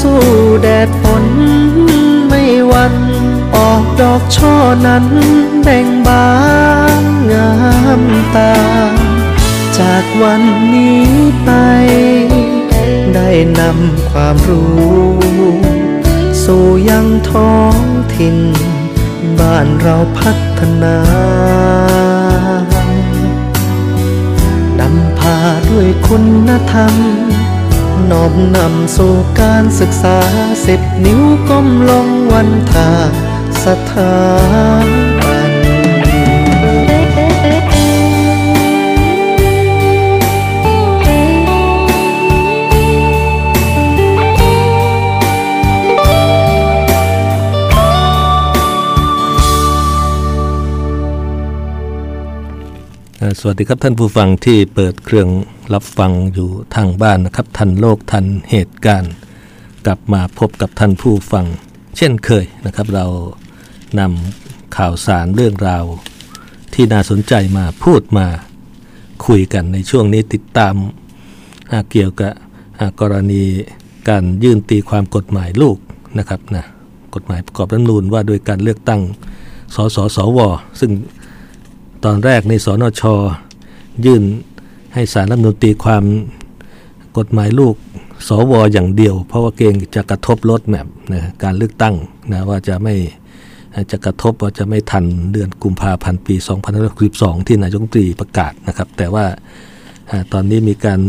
สู้แดดฝนไม่วัน ออกดอกช่อนั้นแบ่งบานงามตา จากวันนี้ไป ได้นำความรู้ สู่ยังท้องถิ่น บ้านเราพัฒนานำพาด้วยคุณธรรม น้อมนำสู่การศึกษาสิบนิ้วก้มลงวันทาสถาบันอ่าสวัสดีครับท่านผู้ฟังที่เปิดเครื่อง รับฟังอยู่ทางบ้านนะครับ ทันโลกทันเหตุการณ์ กลับมาพบกับท่านผู้ฟัง เช่นเคยนะครับ เรานำข่าวสารเรื่องราว ที่น่าสนใจมาพูดมาคุยกันในช่วงนี้ติดตามเกี่ยวกับอ่ากรณีการยื่นตีความกฎหมายลูกนะครับนะกฎหมายประกอบรัฐนูญว่าโดยการเลือกตั้งสสสว ซึ่งตอนแรกในสนช ยื่น ให้สารรัฐมนูญตีความกฎหมายลูกสวอย่างเดียว เพราะว่าเกรงจะกระทบลดแมพนะการเลือกตั้งนะว่าจะไม่จะกระทบว่าจะไม่ทันเดือนกุมภาพันธ์ปี 2562 ที่นายกรัฐมนตรีประกาศนะครับ แต่ว่าตอนนี้มีการ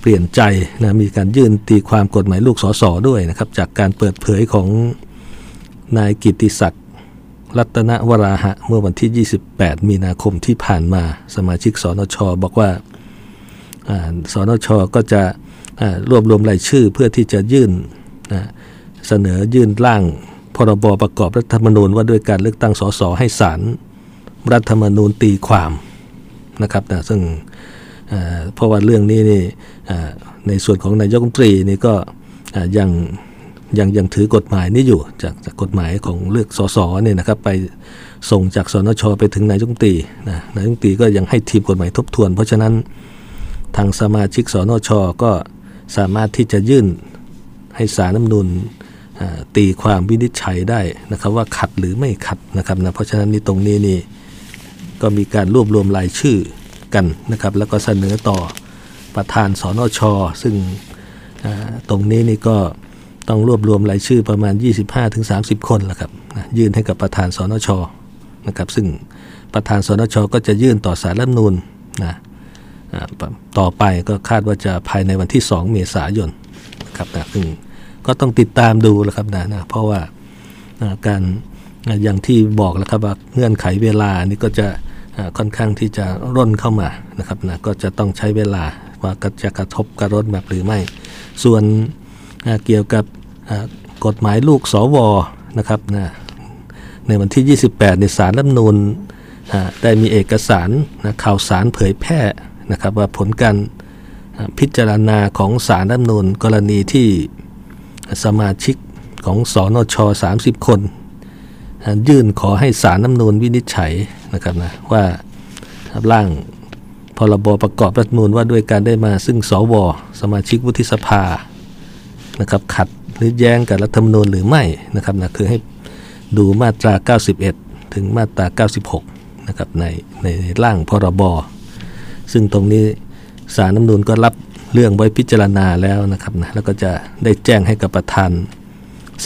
เปลี่ยนใจนะมีการยื่นตีความกฎหมายลูกสสด้วยนะครับ จากการเปิดเผยของนายกิตติศักดิ์ รัตนวราหะเมื่อวันที่ 28 มีนาคมที่ผ่านมา สมาชิกสนชบอกว่าอ่าสนชก็จะรวบรวมรายชื่อเพื่อที่จะยื่นเสนอยื่นร่างพรบประกอบรัฐธรรมนูญว่าด้วยการเลือกตั้งสสให้ศาลรัฐธรรมนูญตีความนะครับนะซึ่งเพราะว่าเรื่องนี้นี่ในส่วนของนายกรัฐมนตรีนี่ก็ยัง ยังยังถือกฎหมายนี้อยู่จากจากกฎหมายของเลือกสสเนี่ยนะครับ ไปส่งจากสนชไปถึงนายกรัฐมนตรีนะนายกรัฐมนตรีก็ยังให้ทีมกฎหมายทบทวน เพราะฉะนั้นทางสมาชิกสนชก็สามารถที่จะยื่นให้สารน้ำนูนตีความวินิจฉัยได้นะครับ ว่าขัดหรือไม่ขัดนะครับนะเพราะฉะนั้นนี่ตรงนี้นี่ก็มีการรวบรวมรายชื่อกันนะครับ แล้วก็เสนอต่อประธานสนช ซึ่งตรงนี้นี่ก็ ต้องรวบรวมรายชื่อประมาณ 25-30 คนละครับยื่นให้กับประธานสนชนะครับซึ่งประธานสนชก็จะยื่นต่อสารรัฐนูนนะต่อไปก็คาดว่าจะภายในวันที่ 2 เมษายนนะครับนะซึ่งก็ต้องติดตามดูแหละครับนะนะเพราะว่าการอย่างที่บอกแล้วครับว่าเงื่อนไขเวลานี่ก็จะค่อนข้างที่จะร่นเข้ามานะครับนะก็จะต้องใช้เวลาว่าจะกระทบกระรถแบบหรือไม่ ส่วน เกี่ยวกับกฎหมายลูกสวนะครับนะในวันที่ 28 ในสารรัฐนูลได้มีเอกสารนะข่าวสารเผยแพร่นะครับว่าผลการพิจารณาของสารรัฐนูลกรณีที่สมาชิกของสอนช 30 คน ยื่นขอให้สารน้ำนูลวินิจฉัยนะครับนะว่าร่างพรบประกอบรัฐนูลว่าด้วยการได้มาซึ่งสวสมาชิกวุฒิสภา นะครับขัดหรือแย้งกับรัฐธรรมนูญหรือไม่นะครับนะคือให้ดูมาตรา 91 ถึงมาตรา 96นะครับในในร่างพรบซึ่งตรงนี้สารน้ำนูนก็รับเรื่องไว้พิจารณาแล้วนะครับนะแล้วก็จะได้แจ้งให้กับประธาน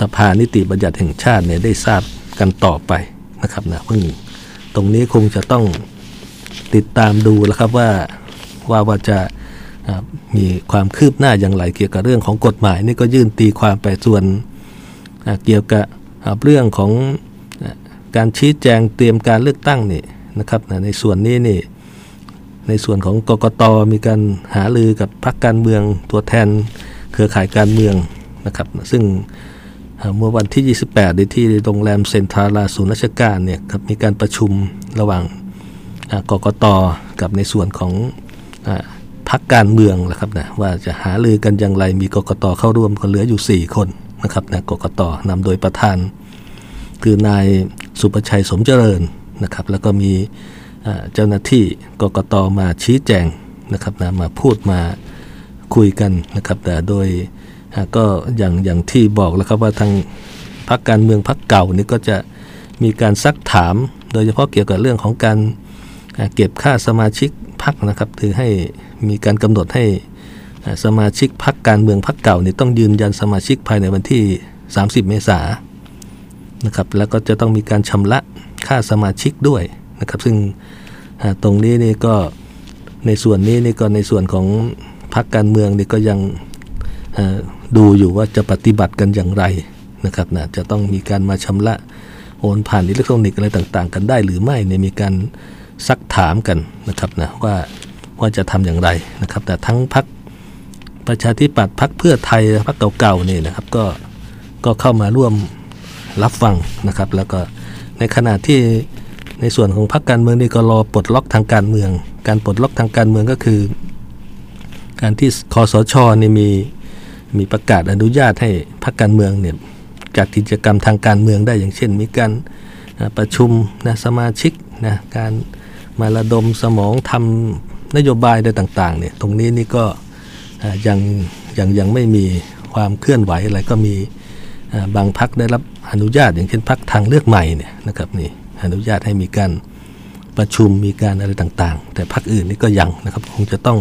สภานิติบัญญัติแห่งชาติเนี่ยได้ทราบกันต่อไปนะครับนะเพิ่งตรงนี้คงจะต้องติดตามดูแล้วครับว่าว่าว่าจะ มีความคืบหน้าอย่างไรเกี่ยวกับเรื่องของกฎหมายนี่ก็ยื่นตีความไปส่วนเกี่ยวกับเรื่องของการชี้แจงเตรียมการเลือกตั้งนี่นะครับในส่วนนี้นี่ในส่วนของกกตมีการหาลือกับพรรคการเมืองตัวแทนเครือข่ายการเมืองนะครับ ซึ่งเมื่อวันที่ 28ในที่โรงแรมเซนทาราศูนย์ราชการเนี่ยครับมีการประชุมระหว่างกกตกับในส่วนของ พรรคการเมืองนะครับนะว่าจะหาลือกันอย่างไรมีกกตเข้าร่วมก็เหลืออยู่ 4 คนนะครับนะกกตนำโดยประธาน คือนายสุประชัยสมเจริญนะครับ แล้วก็มีเจ้าหน้าที่กกตมาชี้แจงนะครับนะมาพูดมาคุยกันนะครับแต่โดยก็อย่างอย่างที่บอกแล้วครับว่าทางพรรคการเมืองพรรคเก่านี่ก็จะมีการซักถาม โดยเฉพาะเกี่ยวกับเรื่องของการเก็บค่าสมาชิกพรรคนะครับถือให้ มีการกำหนดให้สมาชิกพรรคการเมืองพรรคเก่านี่ต้องยืนยันสมาชิกภายในวันที่ 30 เมษายนนะครับแล้วก็จะต้องมีการชำระค่าสมาชิกด้วยนะครับซึ่งตรงนี้นี่ก็ในส่วนนี้นี่ก็ในส่วนของพรรคการเมืองนี่ก็ยังดูอยู่ว่าจะปฏิบัติกันอย่างไรนะครับนะจะต้องมีการมาชำระโอนผ่านอิเล็กทรอนิกส์อะไรต่าง ๆ กันได้หรือไม่เนี่ยมีการซักถามกันนะครับนะว่า ว่าจะทำอย่างไรนะครับ แต่ทั้งพรรคประชาธิปัตย์พรรคเพื่อไทยพรรคเก่าๆนี่นะครับ ก็ก็เข้ามาร่วมรับฟังนะครับ แล้วก็ในขณะที่ในส่วนของพรรคการเมืองนี่ก็รอปลดล็อกทางการเมือง การปลดล็อกทางการเมืองก็คือ การที่คอสชนี่มีมีประกาศอนุญาตให้พรรคการเมืองเนี่ยจัดกิจกรรมทางการเมืองได้อย่างเช่น มีการประชุมนะสมาชิกนะการมาระดมสมองทำ นโยบายใดต่างๆเนี่ยตรงนี้นี่ก็ยังยังยังไม่มีความเคลื่อนไหวอะไรก็มีบางพักได้รับอนุญาต อย่างเช่นพักทางเลือกใหม่เนี่ยนะครับนี่อนุญาตให้มีการประชุมมีการอะไรต่างๆ แต่พรรคอื่นนี่ก็ยังนะครับคงจะต้อง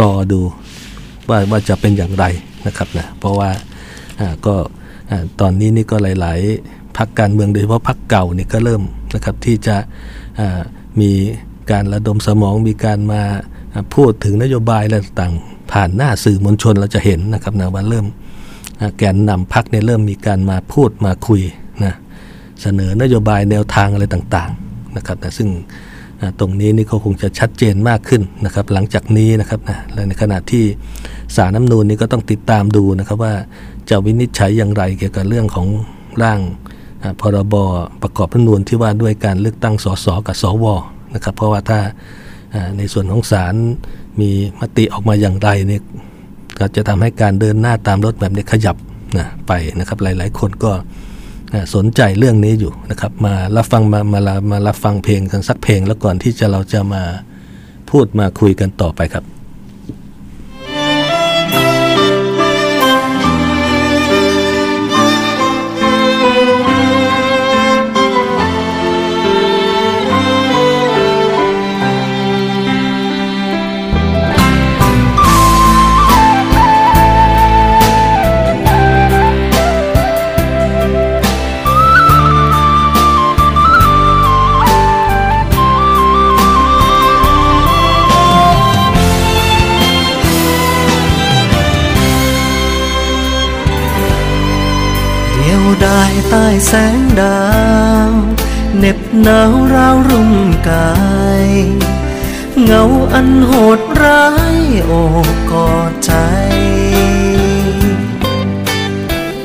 รอดูว่าว่าจะเป็นอย่างไรนะครับนะเพราะว่าก็ตอนนี้นี่ก็หลาย ๆพรรคการเมืองโดยเฉพาะพรรคเก่านี่ก็เริ่มนะครับที่จะมี การระดมสมองมีการมาพูดถึงนโยบายอะไรต่างๆผ่านหน้าสื่อมวลชนเราจะเห็นนะครับนะว่าเริ่มแกนนำพรรคเนี่ยเริ่มมีการมาพูดมาคุยนะเสนอนโยบายแนวทางอะไรต่างๆนะครับนะซึ่งตรงนี้นี่ก็คงจะชัดเจนมากขึ้นนะครับ หลังจากนี้นะครับนะและในขณะที่สารน้ำนูนนี้ก็ต้องติดตามดูนะครับว่าจะวินิจฉัยอย่างไรเกี่ยวกับเรื่องของร่างพรบประกอบรัฐนูนที่ว่าด้วยการเลือกตั้งสสกับสว นะครับ เพราะว่าถ้าในส่วนของศาลมีมติออกมาอย่างไรเนี่ยก็จะทำให้การเดินหน้าตามรถแบบนี้ขยับนะไปนะครับหลาย ๆ คนก็สนใจเรื่องนี้อยู่นะครับ มารับฟังมามามารับฟังเพลงกันสักเพลงแล้วก่อนที่จะเราจะมาพูดมาคุยกันต่อไปครับ ใต้แสงดาวเหน็บหนาวราวรุ่มกาย เงาอันโหดร้ายโอบกอดใจ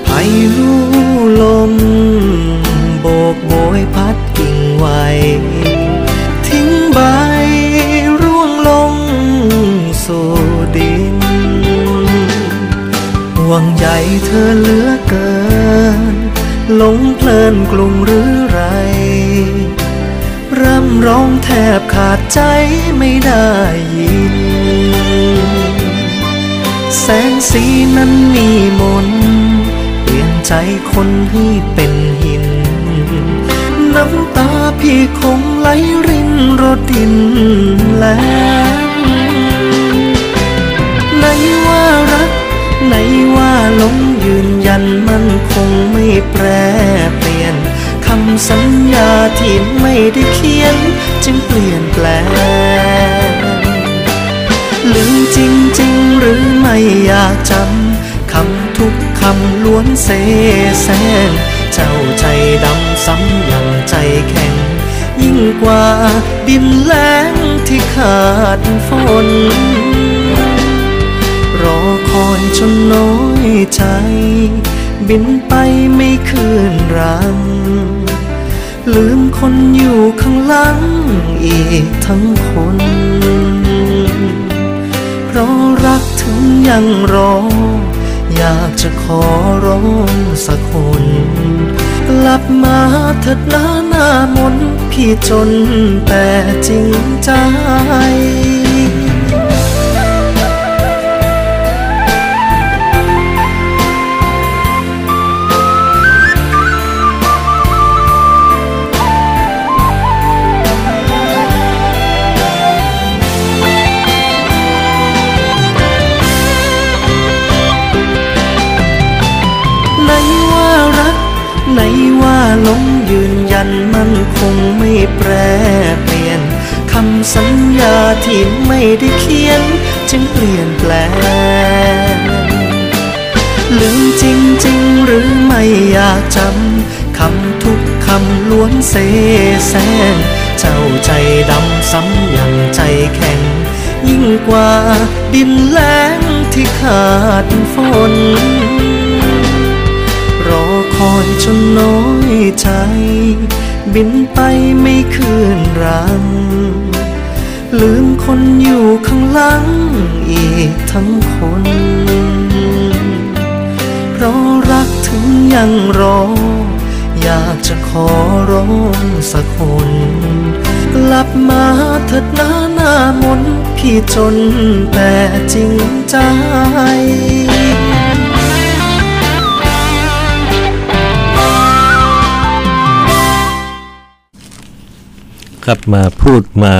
พายุลม โบกโบยพัดกิ่งไหวทิ้งใบร่วงลงสู่ดินห่วงใยเธอเหลือเกิน หลงเพลินกลุ่มหรือไร ร่ำร้องแทบขาดใจไม่ได้ยิน แสงสีนั้นมีมนเปลี่ยนใจคนให้เป็นหิน น้ำตาพี่คงไหลรินรดินแล้วไหนว่ารัก ไหนว่าหลง แปรเปลี่ยนคำสัญญาที่ไม่ได้เขียน จึงเปลี่ยนแปลงลืมจริง ๆ หรือไม่อยากจำคำทุกคำล้วนเสแสร้งเจ้าใจดำซ้ำยังใจแข็ง ยิ่งกว่าดินแล้งที่ขาดฝน รอคอยจนน้อยใจ บินไปไม่คืนรัง ลืมคนอยู่ข้างหลังอีกทั้งคน เพราะรักถึงยังรอ อยากจะขอร้องสักคนกลับมาเถิดหน้าหน้ามนพี่จนแต่จริงใจ เสแสงเจ้าใจดำซ้ำยังใจแข็ง ยิ่งกว่าดินแล้งที่ขาดฝน รอคอยจนน้อยใจ บินไปไม่คืนรัง ลืมคนอยู่ข้างหลังอีกทั้งคนเพราะรักถึงยังรอ จะขอร้องสักคนกลับมาเถิดหน้าหน้ามนพี่จนแต่จริงใจครับมาพูดมา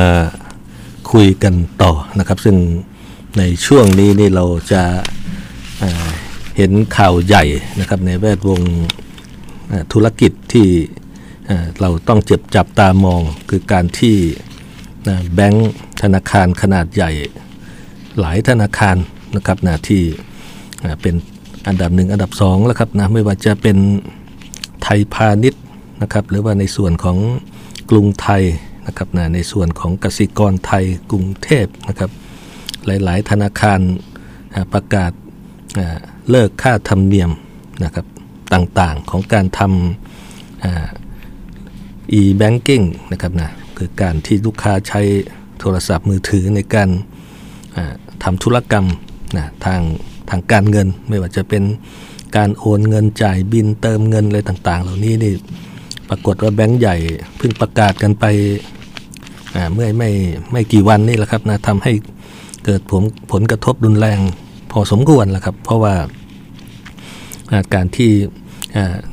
คุยกันต่อนะครับ ซึ่งในช่วงนี้นี่เราจะอ่าเห็นข่าวใหญ่นะครับในแวดวง ธุรกิจที่เราต้องเจ็บจับตามองคือการที่แบงก์ธนาคารขนาดใหญ่ หลายธนาคารนะครับนะที่เป็นอันดับหนึ่งอันดับสองแล้วครับนะไม่ว่าจะเป็นไทยพาณิชย์นะครับหรือว่าในส่วนของกรุงไทยนะครับนะในส่วนของกสิกรไทยกรุงเทพนะครับ หลาย ๆ ธนาคารประกาศเลิกค่าธรรมเนียมนะครับ ต่างๆ ของการทำอ่า e-banking นะครับนะคือการที่ลูกค้าใช้โทรศัพท์มือถือในการทำธุรกรรมนะทางทางการเงิน ไม่ว่าจะเป็นการโอนเงินจ่ายบินเติมเงินอะไรต่าง ๆ เหล่านี้นี่ปรากฏว่าแบงก์ใหญ่เพิ่งประกาศกันไปเมื่อไม่ไม่กี่วันนี่แหละครับนะทำให้เกิดผลผลกระทบรุนแรงพอสมควรแหละครับ เพราะว่าอ่าการที่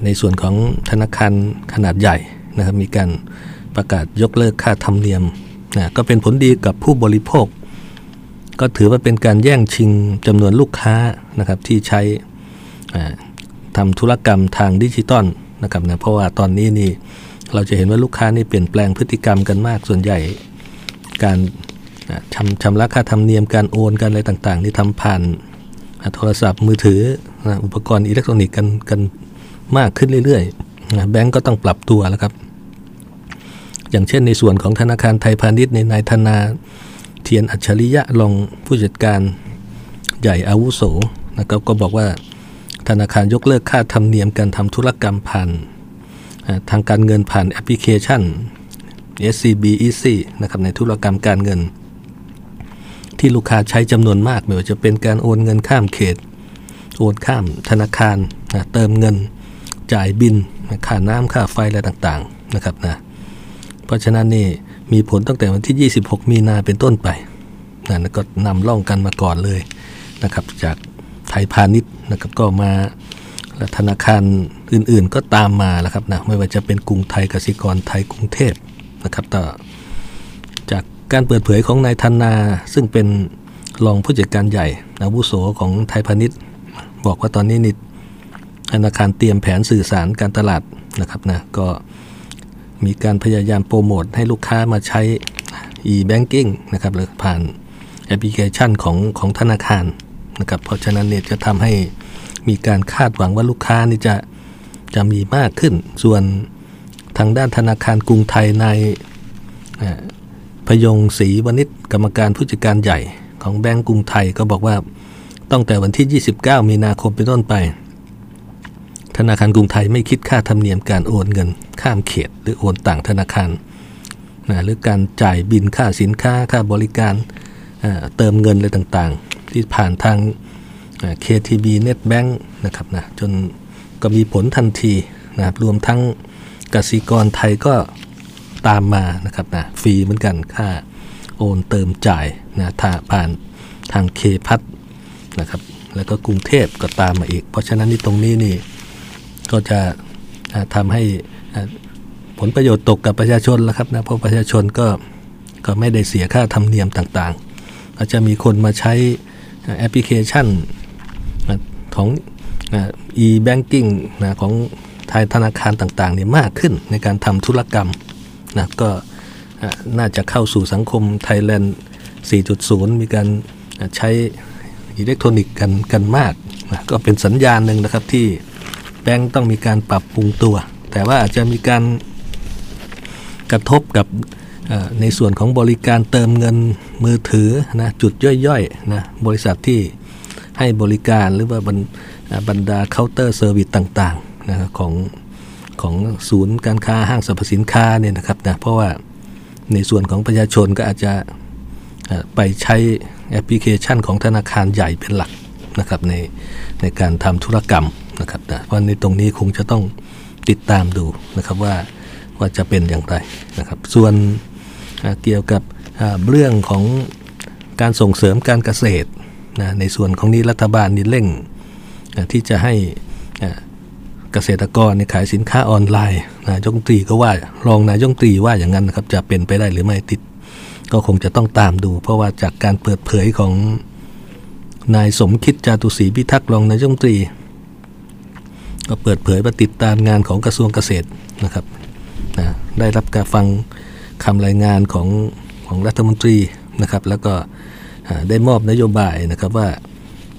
ในส่วนของธนาคารขนาดใหญ่นะครับมีการประกาศยกเลิกค่าธรรมเนียมนะก็เป็นผลดีกับผู้บริโภค ก็ถือว่าเป็นการแย่งชิงจำนวนลูกค้านะครับที่ใช้ทำธุรกรรมทางดิจิตอลนะครับนะเพราะว่าตอนนี้นี่เราจะเห็นว่าลูกค้านี่เปลี่ยนแปลงพฤติกรรมกันมากส่วนใหญ่ การชำชำระค่าธรรมเนียมการโอนกันอะไรต่างๆ นี่ทำผ่านโทรศัพท์มือถือนะอุปกรณ์อิเล็กทรอนิกส์กันกัน มากขึ้นเรื่อยๆแบงก์ก็ต้องปรับตัวแล้วครับ อย่างเช่นในส่วนของธนาคารไทยพาณิชย์ในนายธนาเธียรอัจฉริยะรองผู้จัดการใหญ่อาวุโสนะครับก็บอกว่าธนาคารยกเลิกค่าธรรมเนียมการทำธุรกรรมผ่านทางการเงินผ่านแอปพลิเคชัน SCB Easy นะครับในธุรกรรมการเงิน ที่ลูกค้าใช้จำนวนมากไม่ว่าจะเป็นการโอนเงินข้ามเขต โอนข้ามธนาคารนะเติมเงิน จ่ายบินค่าน้ำค่าไฟอะไรต่างๆนะครับนะเพราะฉะนั้นนี่มีผลตั้งแต่วันที่ 26 มีนาเป็นต้นไปนะก็นำล่องกันมาก่อนเลยนะครับ จากไทยพาณิชย์นะครับก็มาธนาคารอื่นๆก็ตามมาแล้วครับนะไม่ว่าจะเป็นกรุงไทยกสิกรไทยกรุงเทพนะครับต่อจากการเปิดเผยของนายธนา ซึ่งเป็นรองผู้จัดการใหญ่อาวุโสของไทยพาณิชย์ บอกว่าตอนนี้นิ ธนาคารเตรียมแผนสื่อสารการตลาดนะครับนะก็มีการพยายามโปรโมทให้ลูกค้ามาใช้ e-banking นะครับหรือผ่านแอปพลิเคชันของของธนาคารนะครับเพราะฉะนั้นเนี่ยจะทำให้มีการคาดหวังว่าลูกค้านี่จะจะมีมากขึ้น ส่วนทางด้านธนาคารกรุงไทยในพยงศรีวณิชกรรมการผู้จัดการใหญ่ของแบงก์กรุงไทยก็บอกว่าตั้งแต่วันที่ 29 มีนาคมเป็นต้นไป ธนาคารกรุงไทยไม่คิดค่าธรรมเนียมการโอนเงินข้ามเขต หรือโอนต่างธนาคารนะหรือการจ่ายบินค่าสินค้าค่าบริการเติมเงินอะไรต่างๆ ที่ผ่านทาง KTB Netbank นะครับนะจนก็มีผลทันทีนะครับรวมทั้งกสิกรไทยก็ตามมานะครับนะฟรีเหมือนกันค่าโอนเติมจ่ายนะถ้าผ่านทางเคพัทนะครับแล้วก็กรุงเทพก็ตามมาอีก เพราะฉะนั้นที่ตรงนี้นี่ ก็จะทำให้ผลประโยชน์ตกกับประชาชนแล้วครับนะเพราะประชาชนก็ก็ไม่ได้เสียค่าธรรมเนียมต่างๆก็จจะมีคนมาใช้แอปพลิเคชันของ e-banking นะของไทยธนาคารต่างๆเนี่ยมากขึ้นในการทำธุรกรรมนะก็น่าจะเข้าสู่สังคมไทยแลนด์ 4.0 มีการใช้อิเล็กทรอนิกส์กันกันมากนะก็เป็นสัญญาณหนึ่งนะครับที่ แบงก์ต้องมีการปรับปรุงตัว แต่ว่าอาจจะมีการกระทบกับในส่วนของบริการเติมเงินมือถือนะจุดย่อยๆนะบริษัทที่ให้บริการหรือว่าบรรดาเคาน์เตอร์เซอร์วิสต่างๆนะของของศูนย์การค้าห้างสรรพสินค้าเนี่ยนะครับนะเพราะว่าในส่วนของประชาชนก็อาจจะไปใช้แอปพลิเคชันของธนาคารใหญ่เป็นหลักนะครับในในการทำธุรกรรม นะครับนะเพราะในตรงนี้คงจะต้องติดตามดูนะครับว่าว่าจะเป็นอย่างไรนะครับ ส่วนเกี่ยวกับเรื่องของการส่งเสริมการเกษตรนะในส่วนของนี้รัฐบาลนี่เร่งที่จะให้เกษตรกรขายสินค้าออนไลน์นายกตรีก็ว่ารองนายกตรีว่าอย่างนั้นนะครับจะเป็นไปได้หรือไม่ติด ก็คงจะต้องตามดู เพราะว่าจากการเปิดเผยของนายสมคิดจาตุศรีพิทักษ์รองนายกตรี ก็เปิดเผยว่าติดตามงานของกระทรวงเกษตรนะครับนะได้รับการฟังคำรายงานของของรัฐมนตรีนะครับ แล้วก็ได้มอบนโยบายนะครับว่า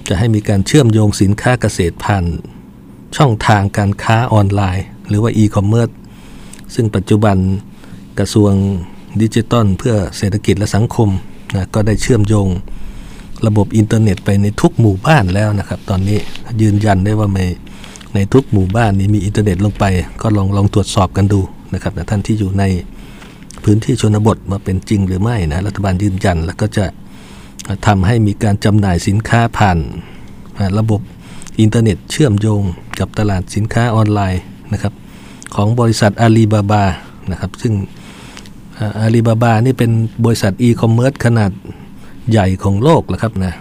จะให้มีการเชื่อมโยงสินค้าเกษตรผ่านช่องทางการค้าออนไลน์ หรือว่าอีคอมเมิร์ซซึ่งปัจจุบันกระทรวงดิจิทัลเพื่อเศรษฐกิจและสังคมนะก็ได้เชื่อมโยงระบบอินเทอร์เน็ตไปในทุกหมู่บ้านแล้วนะครับ ตอนนี้ยืนยันได้ว่าใน ในทุกหมู่บ้านนี้มีอินเทอร์เน็ตลงไป ก็ลองลองตรวจสอบกันดูนะครับท่านที่อยู่ในพื้นที่ชนบทว่าเป็นจริงหรือไม่นะรัฐบาลยืนยัน แล้วก็จะทำให้มีการจำหน่ายสินค้าผ่านระบบอินเทอร์เน็ตเชื่อมโยงกับตลาดสินค้าออนไลน์นะครับของบริษัทอาลีบาบานะครับซึ่งอาลีบาบานี่เป็นบริษัทอีคอมเมิร์ซขนาดใหญ่ของโลกแล้วครับนะ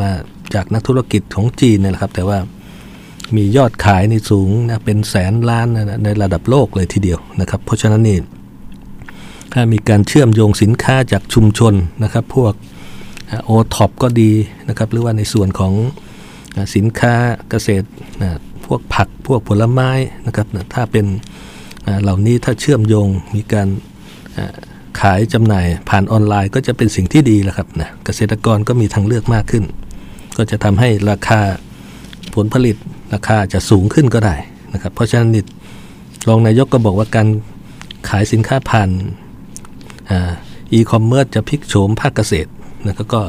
มาจากนักธุรกิจของจีนนี่แหละครับแต่ว่า มียอดขายในสูงนะเป็นแสนล้านนะในระดับโลกเลยทีเดียวนะครับ เพราะฉะนั้นนี่ถ้ามีการเชื่อมโยงสินค้าจากชุมชนนะครับ พวกโอท็อปก็ดีนะครับหรือว่าในส่วนของสินค้าเกษตรนะพวกผักพวกผลไม้นะครับถ้าเป็นเหล่านี้ถ้าเชื่อมโยงมีการขายจำหน่ายผ่านออนไลน์ก็จะเป็นสิ่งที่ดีแหละครับนะเกษตรกรก็มีทางเลือกมากขึ้น ก็จะทำให้ราคา ผลผลิตราคาจะสูงขึ้นก็ได้นะครับ เพราะฉะนั้นรองนายกก็บอกว่าการขายสินค้าผ่านอีคอมเมิร์ซจะพลิกโฉมภาคเกษตรนะครับก็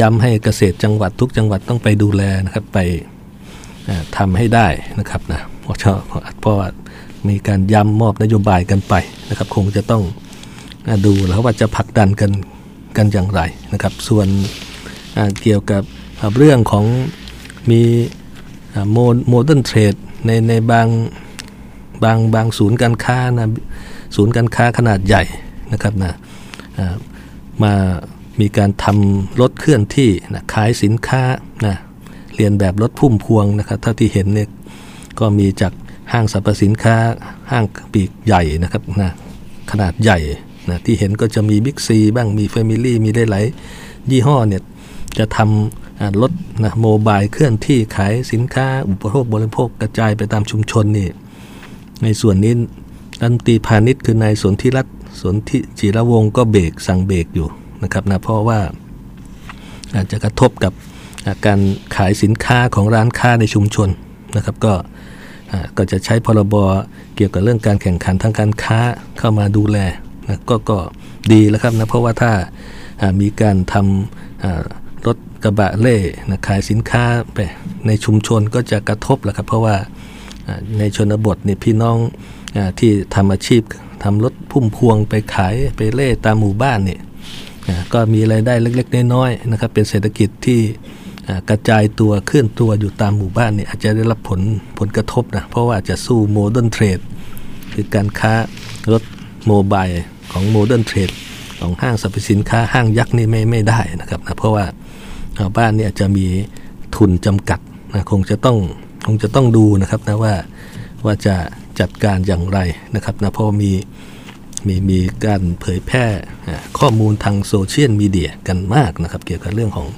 ย้ำให้เกษตรจังหวัดทุกจังหวัดต้องไปดูแลนะครับไปทำให้ได้นะครับนะเพราะเพราะว่ามีการย้ำมอบนโยบายกันไปนะครับ คงจะต้องดูแล้วว่าจะผลักดันกันกันอย่างไรนะครับ ส่วนเกี่ยวกับเรื่องของ มีโมเดิร์นเทรดในในบางบางบางศูนย์การค้านะศูนย์การค้าขนาดใหญ่นะครับนะมามีการทำรถเคลื่อนที่นะขายสินค้านะเลียนแบบรถพุ่มพวงนะครับเท่าที่เห็นเนี่ยก็มีจากห้างสรรพสินค้าห้างยักษ์ใหญ่นะครับนะขนาดใหญ่นะที่เห็นก็จะมีบิ๊กซีบ้างมีเฟมิลี่มีได้หลายยี่ห้อเนี่ยจะทำ รถนะโมบายเคลื่อนที่ขายสินค้า อุปโภคบริโภคกระจายไปตามชุมชนนี่ในส่วนนี้รัฐมนตรีพาณิชย์คือนายสนธิรัตน์สนธิจิรวงศ์ก็เบรกสั่งเบรกอยู่นะครับนะเพราะว่าอาจจะกระทบกับการขายสินค้าของร้านค้าในชุมชนนะครับก็ก็จะใช้พรบเกี่ยวกับเรื่องการแข่งขันทางการค้าเข้ามาดูแลนะก็ก็ดีแล้วครับนะเพราะว่าถ้ามีการทำ กระบะเล่นะขายสินค้าไปในชุมชนก็จะกระทบแหละครับ เพราะว่าในชนบทนี่พี่น้องที่ทำอาชีพทำรถพุ่มพวงไปขายไปเล่ตามหมู่บ้านเนี่ยก็มีรายได้เล็กๆน้อยๆนะครับ เป็นเศรษฐกิจที่กระจายตัวเคลื่อนตัวอยู่ตามหมู่บ้านเนี่ยอาจจะได้รับผลผลกระทบนะเพราะว่าจะสู้โมเดิร์นเทรดคือการค้ารถ mobile ของโมเดิร์นเทรดของห้างสรรพสินค้าห้างยักษ์นี่ไม่ไม่ได้นะครับนะเพราะว่า บ้านเนี่ยจะมีทุนจำกัดนะคงจะต้องคงจะต้องดูนะครับนะว่าว่าจะจัดการอย่างไรนะครับนะเพราะมีมีมีการเผยแพร่ข้อมูลทางโซเชียลมีเดียกันมากนะครับ เกี่ยวกับเรื่องของ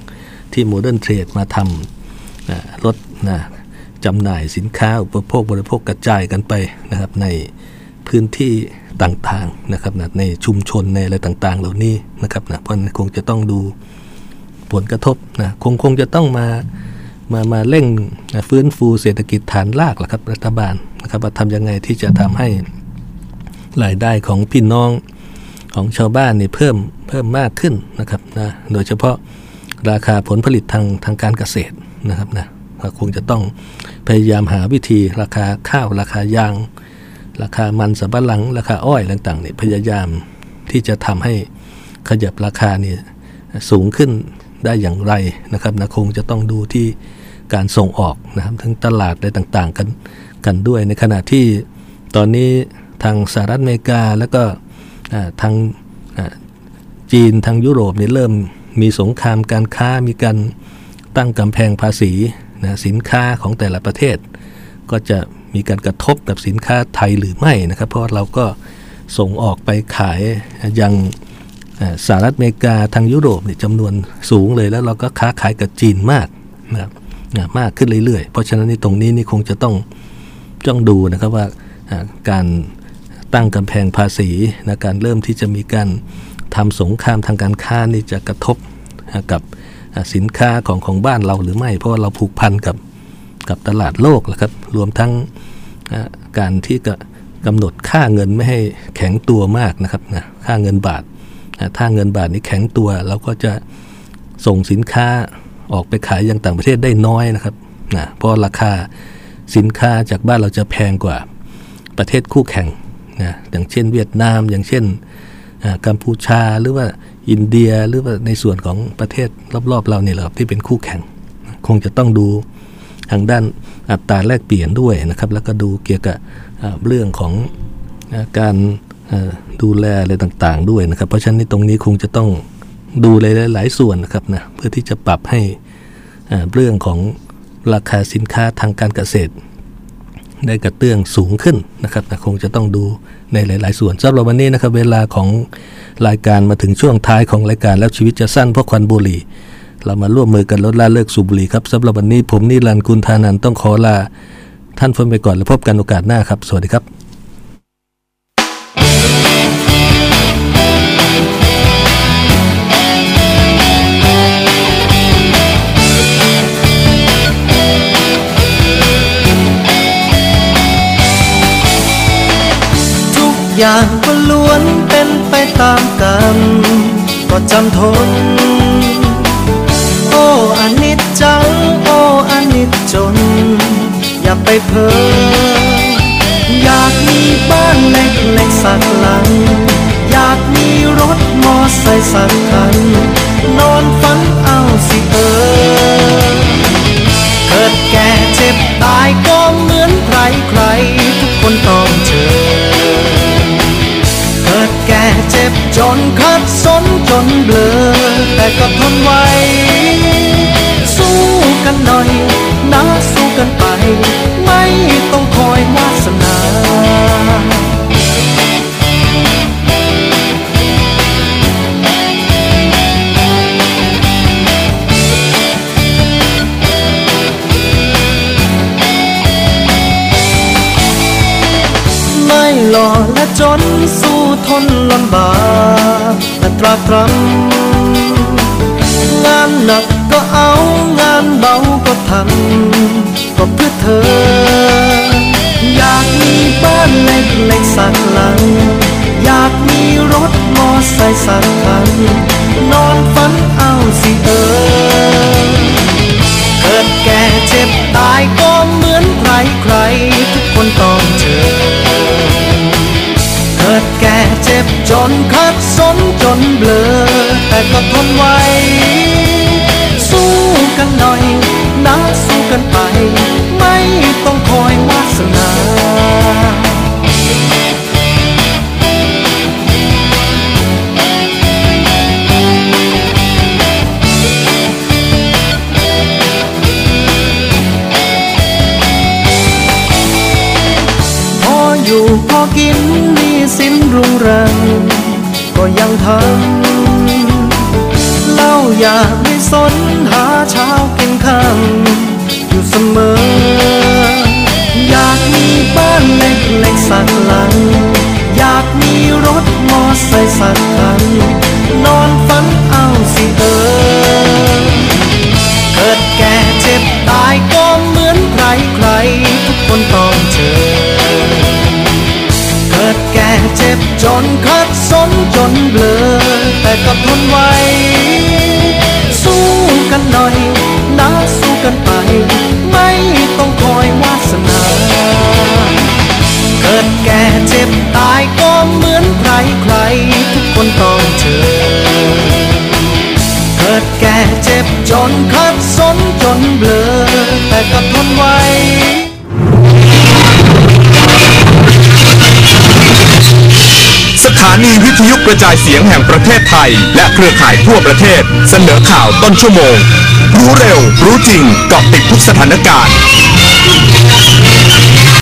ที่โมเดิร์นเทรดมาทำรถนะจำหน่ายสินค้า อุปโภคบริโภคกระจายกันไปนะครับในพื้นที่ต่างๆนะครับนะในชุมชนในอะไรต่างๆ เหล่านี้นะครับนะเพราะคงจะต้องดู ผลกระทบนะคงคงจะต้องมามามาเร่งฟื้นฟูเศรษฐกิจฐานรากแหละครับรัฐบาลนะครับว่าทำยังไงที่จะทำให้รายได้ของพี่น้องของชาวบ้านนี่เพิ่มเพิ่มมากขึ้นนะครับนะโดยเฉพาะราคาผลผลิตทางทางการเกษตรนะครับนะคงจะต้องพยายามหาวิธีราคาข้าวราคายาง ราคามันสำปะหลัง ราคาอ้อยต่างๆเนี่ยพยายามที่จะทำให้ขยับราคานี่สูงขึ้น ได้อย่างไรนะครับนะคงจะต้องดูที่การส่งออกนะครับทั้งตลาดอะไรต่างๆกันกันด้วยในขณะที่ตอนนี้ทางสหรัฐอเมริกาแล้วก็ทางจีนทางยุโรปนี่เริ่มมีสงครามการค้ามีการตั้งกำแพงภาษีนะสินค้าของแต่ละประเทศ ก็จะมีการกระทบกับสินค้าไทยหรือไม่นะครับ เพราะเราก็ส่งออกไปขายยัง สหรัฐอเมริกาทางยุโรปเนี่ยจำนวนสูงเลยแล้วเราก็ค้าขายกับจีนมากนะครับมากขึ้นเรื่อยๆ เพราะฉะนั้นในตรงนี้นี่คงจะต้องจ้องดูนะครับว่าการตั้งกำแพงภาษีนะการเริ่มที่จะมีการทำสงครามทางการค้านี่จะกระทบกับสินค้าของของบ้านเราหรือไม่ เพราะาเราผูกพันกับกับตลาดโลกแหะครับรวมทั้งการที่กำหนดค่าเงินไม่ให้แข็งตัวมากนะครับนะค่าเงินบาท ถ้าเงินบาทนี้แข็งตัวเราก็จะส่งสินค้าออกไปขายยังต่างประเทศได้น้อยนะครับนะเพราะราคาสินค้าจากบ้านเราจะแพงกว่าประเทศคู่แข่งนะอย่างเช่นเวียดนาม อย่างเช่นกัมพูชาหรือว่าอินเดียหรือว่าในส่วนของประเทศรอบๆ เราเนี่ยแหละที่เป็นคู่แข่ง คงจะต้องดูทางด้านอัตราแลกเปลี่ยนด้วยนะครับ แล้วก็ดูเกี่ยวกับเรื่องของการ ดูแลอะไรต่างๆด้วยนะครับ เพราะฉะนั้นตรงนี้คงจะต้องดูหลายๆส่วนนะครับนะเพื่อที่จะปรับให้เรื่องของราคาสินค้าทางการเกษตร ได้กระเตื้องสูงขึ้นนะครับนะคงจะต้องดูในหลาย ๆ ส่วนสำหรับวันนี้นะครับ เวลาของรายการมาถึงช่วงท้ายของรายการแล้วชีวิตจะสั้นเพราะควันบุหรี่ เรามาร่วมมือกันลดละเลิกสูบบุหรี่ครับสำหรับวันนี้ผมนิรันดร์กุลธานันต้องขอลาท่านฟังไปก่อนแล้วพบกันโอกาสหน้าครับ สวัสดีครับ อย่างก็ล้วนเป็นไปตามกรรมก็จำทน โอ้อนิจจัง โอ้อนิจจน อย่าไปเพ้ออยากมีบ้านเล็กๆสักหลัง อยากมีรถมอไซค์สักคัน นอนฝันเอาสิเออเกิดแก่เจ็บตายก็เหมือนใครใครทุกคนต้อง จ็บจนคัดสนจนเบลอ แต่ก็ทนไว้ สู้กันหน่อยนะสู้กันไป ไม่ต้องคอยวาสนาไม่หล่อและจนส ทนลำบากและตรากตรำงานหนักก็เอางานเบาก็ทำก็เพื่อเธอ อยากมีบ้านเล็กๆสักหลัง อยากมีรถมอไซค์สักคัน นอนฝันเอาสิเออ เกิดแก่เจ็บตายก็เหมือนใครใคร นคัดสนจนเบลอ แต่ก็ทนไว้ อยากไม่สนหาเช้ากินค่ำอยู่เสมอ อยากมีบ้านเล็กๆสักหลัง อยากมีรถมอไซค์สักคัน นอนฝันเอาสิเออ เกิดแก่เจ็บตายก็เหมือนใครใครทุกคนต้องเจอ เกิดแก่เจ็บจน คนต้องเจอ เกิดแก่เจ็บจนคัดสนจนเบลอ แต่ก็ทนไว้สถานีวิทยุกระจายเสียงแห่งประเทศไทย และเครือข่ายทั่วประเทศ เสนอข่าวต้นชั่วโมง รู้เร็ว รู้จริงเกาะติดทุกสถานการณ์